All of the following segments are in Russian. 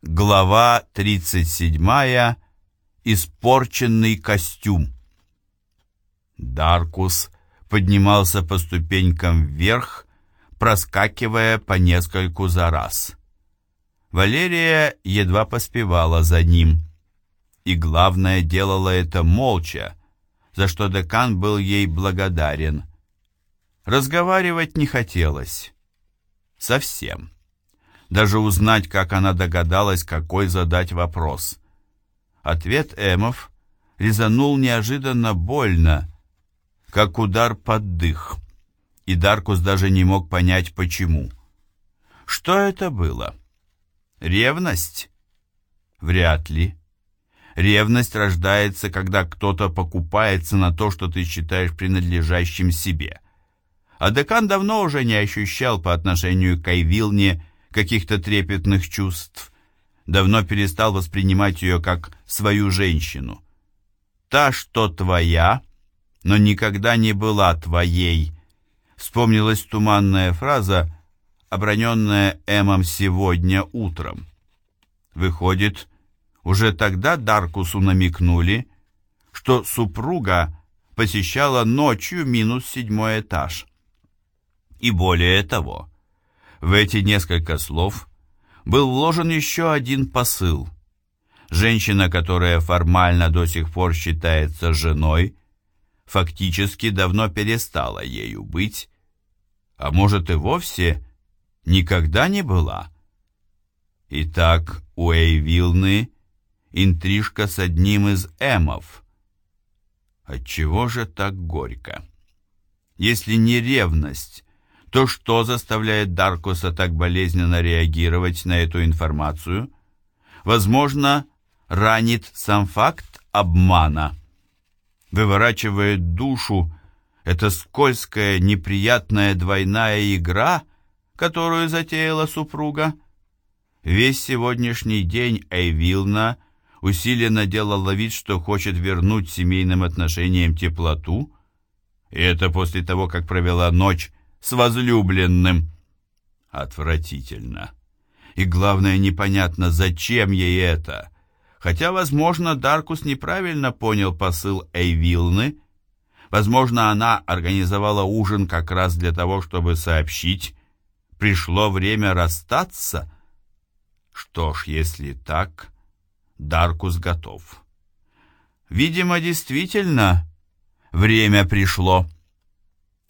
Глава 37. Испорченный костюм. Даркус поднимался по ступенькам вверх, проскакивая по нескольку за раз. Валерия едва поспевала за ним. И главное, делала это молча, за что декан был ей благодарен. Разговаривать не хотелось. Совсем даже узнать, как она догадалась, какой задать вопрос. Ответ Эмов резанул неожиданно больно, как удар под дых, и Даркус даже не мог понять, почему. Что это было? Ревность? Вряд ли. Ревность рождается, когда кто-то покупается на то, что ты считаешь принадлежащим себе. А декан давно уже не ощущал по отношению к Айвилне каких-то трепетных чувств, давно перестал воспринимать ее как свою женщину. Та, что твоя, но никогда не была твоей. Вспомнилась туманная фраза, оброненная Эмом сегодня утром. Выходит, уже тогда Даркусу намекнули, что супруга посещала ночью минус седьмой этаж. И более того, в эти несколько слов был вложен еще один посыл. Женщина, которая формально до сих пор считается женой, фактически давно перестала ею быть, а может и вовсе никогда не была. Итак, у Эйвилны интрижка с одним из эмов. Отчего же так горько? Если не ревность, то что заставляет Даркуса так болезненно реагировать на эту информацию? Возможно, ранит сам факт обмана. Выворачивает душу эта скользкая, неприятная двойная игра, которую затеяла супруга. Весь сегодняшний день Эйвилна усиленно делала вид, что хочет вернуть семейным отношениям теплоту, и это после того, как провела ночь с возлюбленным. Отвратительно. И главное, непонятно, зачем ей это. Хотя, возможно, Даркус неправильно понял посыл Эйвилны. Возможно, она организовала ужин как раз для того, чтобы сообщить, пришло время расстаться. Что ж, если так, Даркус готов. Видимо, действительно, время пришло.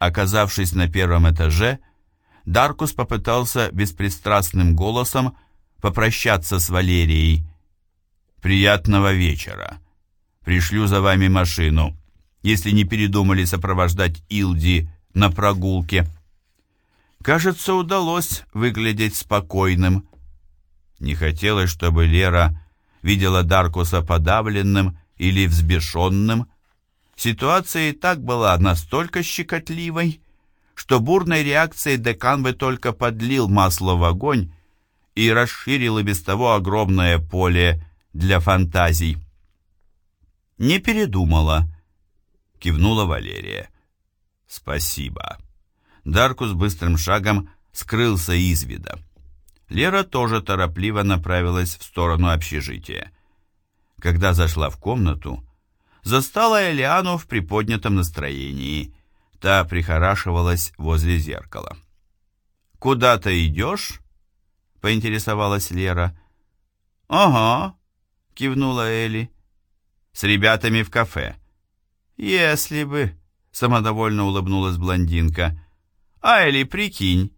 Оказавшись на первом этаже, Даркус попытался беспристрастным голосом попрощаться с Валерией. «Приятного вечера. Пришлю за вами машину, если не передумали сопровождать Илди на прогулке». Кажется, удалось выглядеть спокойным. Не хотелось, чтобы Лера видела Даркуса подавленным или взбешенным, Ситуация и так была настолько щекотливой, что бурной реакцией декан бы только подлил масло в огонь и расширил и без того огромное поле для фантазий. «Не передумала», — кивнула Валерия. «Спасибо». Даркус быстрым шагом скрылся из вида. Лера тоже торопливо направилась в сторону общежития. Когда зашла в комнату, застала Элиану в приподнятом настроении. Та прихорашивалась возле зеркала. «Куда ты идешь?» — поинтересовалась Лера. «Ага», — кивнула Элли. «С ребятами в кафе». «Если бы», — самодовольно улыбнулась блондинка. «А, Элли, прикинь,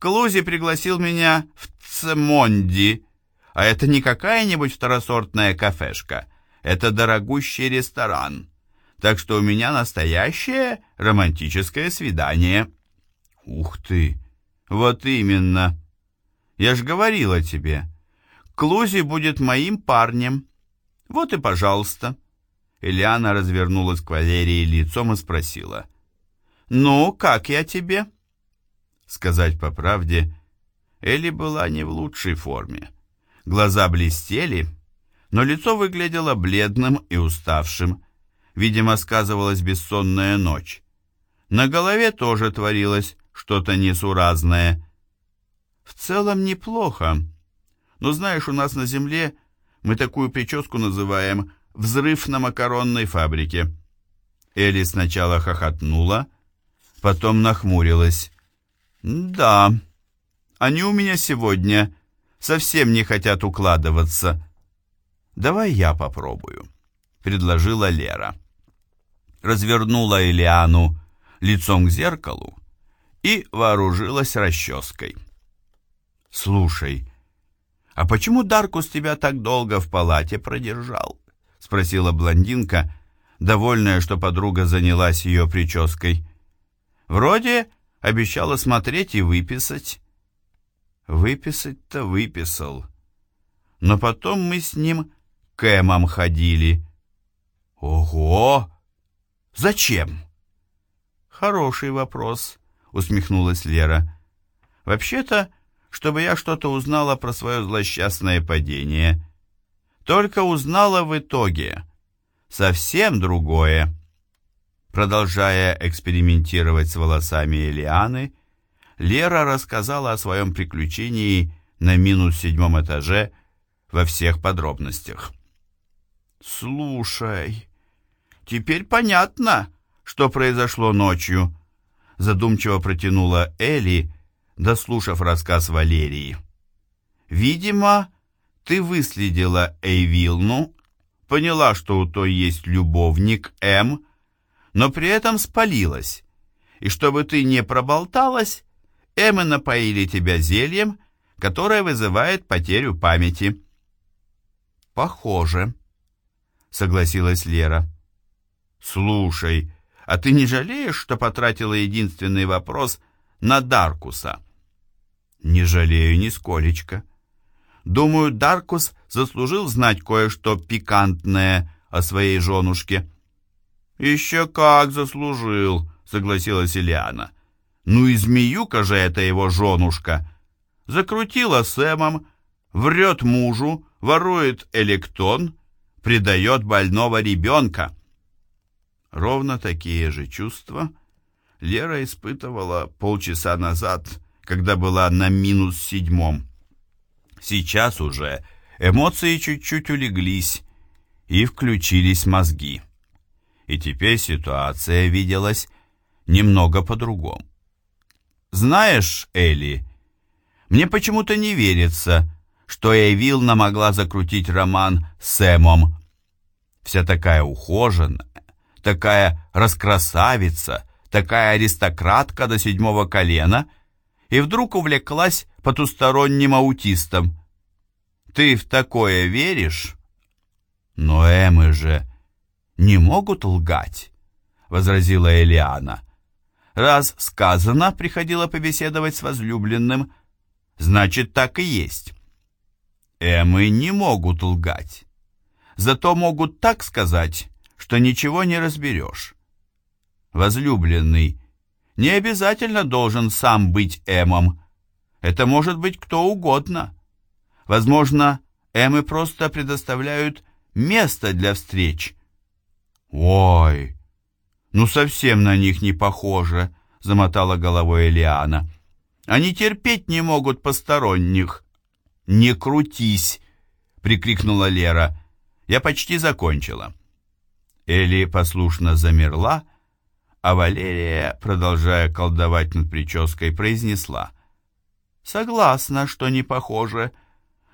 Клузи пригласил меня в Цемонди, а это не какая-нибудь второсортная кафешка, это дорогущий ресторан, так что у меня настоящее романтическое свидание». «Ух ты! Вот именно! Я ж говорила тебе, Клузи будет моим парнем. Вот и пожалуйста». Элиана развернулась к Валерии лицом и спросила. «Ну, как я тебе?» Сказать по правде, Элли была не в лучшей форме. Глаза блестели, но лицо выглядело бледным и уставшим. Видимо, сказывалась бессонная ночь. На голове тоже творилось что-то несуразное. В целом неплохо, Но знаешь, у нас на земле мы такую прическу называем «взрыв на макаронной фабрике». Элли сначала хохотнула, потом нахмурилась. «Да, они у меня сегодня совсем не хотят укладываться. Давай я попробую», — предложила Лера. Развернула Элиану лицом к зеркалу и вооружилась расческой. «Слушай, а почему Даркус тебя так долго в палате продержал?» — спросила блондинка, довольная, что подруга занялась ее прической. «Вроде обещала смотреть и выписать». «Выписать-то выписал. Но потом мы с ним к Эмам ходили». «Ого! Зачем?» «Хороший вопрос», — усмехнулась Лера. «Вообще-то, чтобы я что-то узнала про свое злосчастное падение. Только узнала в итоге. Совсем другое». Продолжая экспериментировать с волосами Элианы, Лера рассказала о своем приключении на минус седьмом этаже во всех подробностях. «Слушай, теперь понятно», что произошло ночью?» Задумчиво протянула Элли, дослушав рассказ Валерии. «Видимо, ты выследила Эйвилну, поняла, что у той есть любовник М, но при этом спалилась, и чтобы ты не проболталась, Эмы напоили тебя зельем, которое вызывает потерю памяти». «Похоже», — согласилась Лера. «Слушай, а ты не жалеешь, что потратила единственный вопрос на Даркуса? Не жалею нисколечко. Думаю, Даркус заслужил знать кое-что пикантное о своей женушке. Еще как заслужил, согласилась Ильяна. Ну и змеюка же это его женушка. Закрутила Сэмом, врет мужу, ворует электон, предает больного ребенка. Ровно такие же чувства Лера испытывала полчаса назад, когда была на минус седьмом. Сейчас уже эмоции чуть-чуть улеглись и включились мозги. И теперь ситуация виделась немного по-другому. «Знаешь, Элли, мне почему-то не верится, что Эйвилна могла закрутить роман с Эмом. Вся такая ухоженная, такая раскрасавица, такая аристократка до седьмого колена, и вдруг увлеклась потусторонним аутистом. Ты в такое веришь? Но Эмы же не могут лгать, возразила Элиана. Раз сказано, приходила побеседовать с возлюбленным, значит, так и есть. Эмы не могут лгать. Зато могут так сказать, что ничего не разберешь. Возлюбленный не обязательно должен сам быть Эмом. Это может быть кто угодно. Возможно, Эмы просто предоставляют место для встреч. «Ой, ну совсем на них не похоже», — замотала головой Элиана. «Они терпеть не могут посторонних». «Не крутись!» — прикрикнула Лера. «Я почти закончила». Элли послушно замерла, а Валерия, продолжая колдовать над прической, произнесла. «Согласна, что не похоже,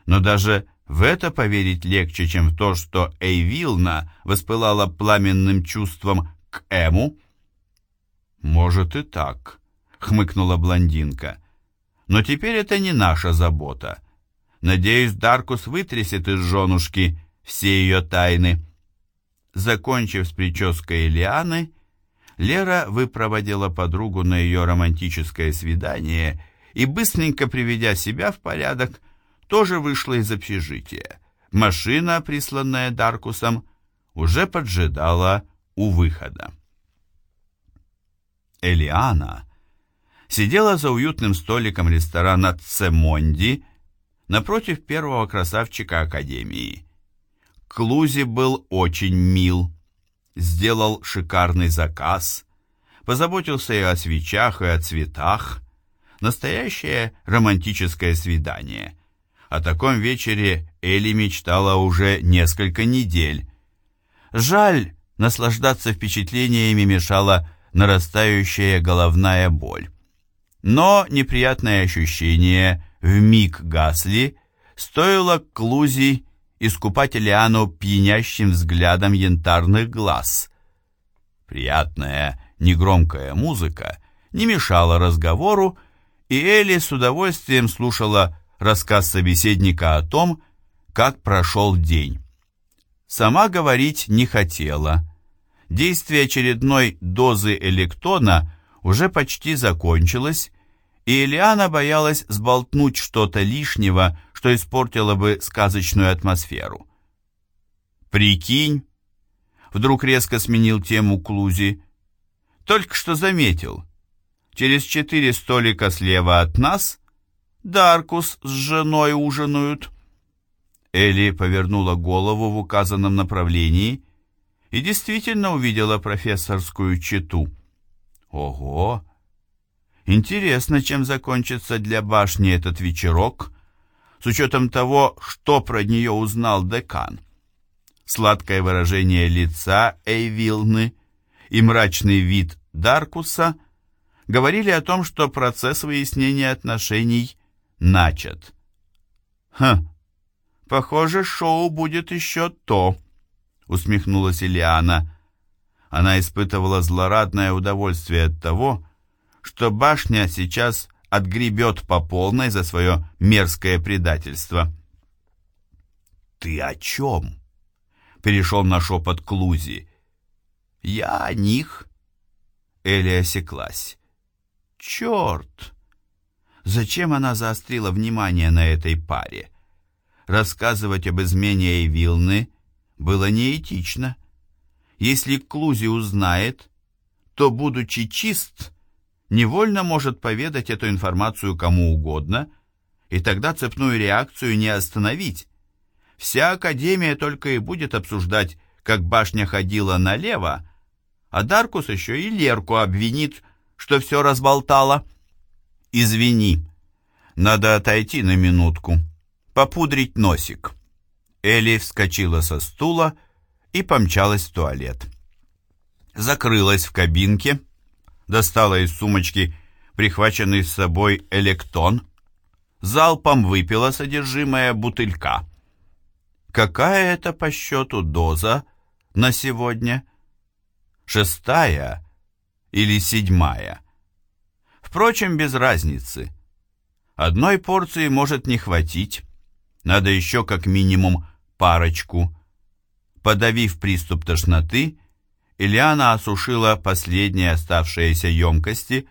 но даже в это поверить легче, чем в то, что Эйвилна воспылала пламенным чувством к Эму». «Может и так», — хмыкнула блондинка. «Но теперь это не наша забота. Надеюсь, Даркус вытрясет из женушки все ее тайны». Закончив с прической Лианы, Лера выпроводила подругу на ее романтическое свидание и, быстренько приведя себя в порядок, тоже вышла из общежития. Машина, присланная Даркусом, уже поджидала у выхода. Элиана сидела за уютным столиком ресторана «Цемонди» напротив первого красавчика Академии. Клузи был очень мил, сделал шикарный заказ, позаботился и о свечах, и о цветах. Настоящее романтическое свидание. О таком вечере Элли мечтала уже несколько недель. Жаль, наслаждаться впечатлениями мешала нарастающая головная боль. Но неприятные ощущения вмиг гасли, стоило Клузи искупать Лиану пьянящим взглядом янтарных глаз. Приятная, негромкая музыка не мешала разговору, и Элли с удовольствием слушала рассказ собеседника о том, как прошел день. Сама говорить не хотела. Действие очередной дозы электона уже почти закончилось, и Элиана боялась сболтнуть что-то лишнего, что испортило бы сказочную атмосферу. «Прикинь!» — вдруг резко сменил тему Клузи. «Только что заметил. Через четыре столика слева от нас Даркус с женой ужинают». Элли повернула голову в указанном направлении и действительно увидела профессорскую читу. «Ого!» Интересно, чем закончится для башни этот вечерок, с учетом того, что про нее узнал декан. Сладкое выражение лица Эйвилны и мрачный вид Даркуса говорили о том, что процесс выяснения отношений начат. «Хм, похоже, шоу будет еще то», — усмехнулась Ильяна. Она испытывала злорадное удовольствие от того, что башня сейчас отгребет по полной за свое мерзкое предательство. «Ты о чем?» — перешел на шепот Клузи. «Я о них». Элли осеклась. «Черт!» Зачем она заострила внимание на этой паре? Рассказывать об измене Эйвилны было неэтично. Если Клузи узнает, то, будучи чист, невольно может поведать эту информацию кому угодно, и тогда цепную реакцию не остановить. Вся Академия только и будет обсуждать, как башня ходила налево, а Даркус еще и Лерку обвинит, что все разболтала. «Извини, надо отойти на минутку, попудрить носик». Элли вскочила со стула и помчалась в туалет. Закрылась в кабинке, достала из сумочки прихваченный с собой электон, залпом выпила содержимое бутылька. Какая это по счету доза на сегодня? Шестая или седьмая? Впрочем, без разницы. Одной порции может не хватить, надо еще как минимум парочку. Подавив приступ тошноты, Ильяна осушила последние оставшиеся емкости,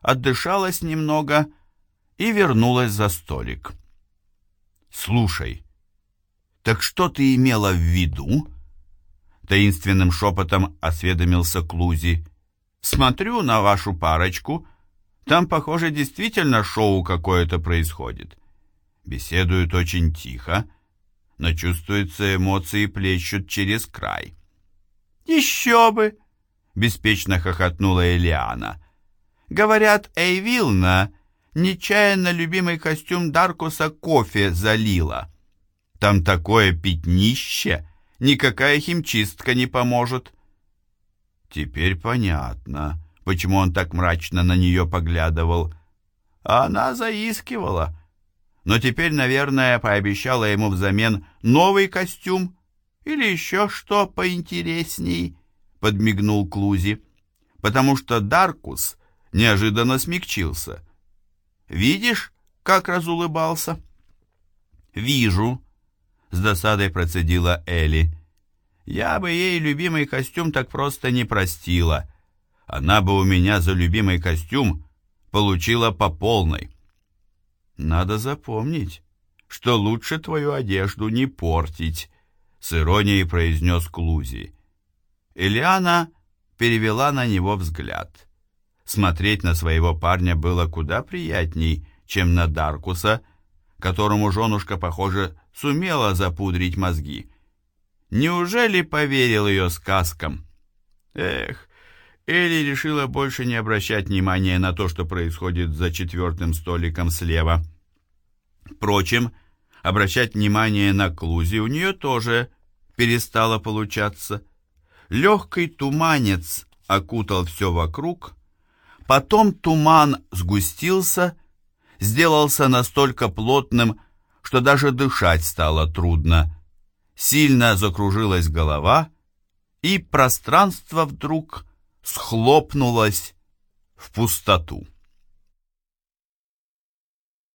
отдышалась немного и вернулась за столик. «Слушай, так что ты имела в виду?» Таинственным шепотом осведомился Клузи. «Смотрю на вашу парочку. Там, похоже, действительно шоу какое-то происходит. Беседуют очень тихо, но чувствуется, эмоции плещут через край». «Еще бы!» — беспечно хохотнула Элиана. «Говорят, Эйвилна нечаянно любимый костюм Даркуса кофе залила. Там такое пятнище, никакая химчистка не поможет». Теперь понятно, почему он так мрачно на нее поглядывал. Она заискивала. Но теперь, наверное, пообещала ему взамен новый костюм или еще что поинтересней, подмигнул Клузи, потому что Даркус неожиданно смягчился. Видишь, как разулыбался? Вижу, с досадой процедила Элли. Я бы ей любимый костюм так просто не простила. Она бы у меня за любимый костюм получила по полной. Надо запомнить, что лучше твою одежду не портить, с иронией произнес Клузи. Ильяна перевела на него взгляд. Смотреть на своего парня было куда приятней, чем на Даркуса, которому женушка, похоже, сумела запудрить мозги. Неужели поверил ее сказкам? Эх, Элли решила больше не обращать внимания на то, что происходит за четвертым столиком слева. Впрочем, Обращать внимание на Клузи у нее тоже перестало получаться. Легкий туманец окутал все вокруг, потом туман сгустился, сделался настолько плотным, что даже дышать стало трудно. Сильно закружилась голова, и пространство вдруг схлопнулось в пустоту.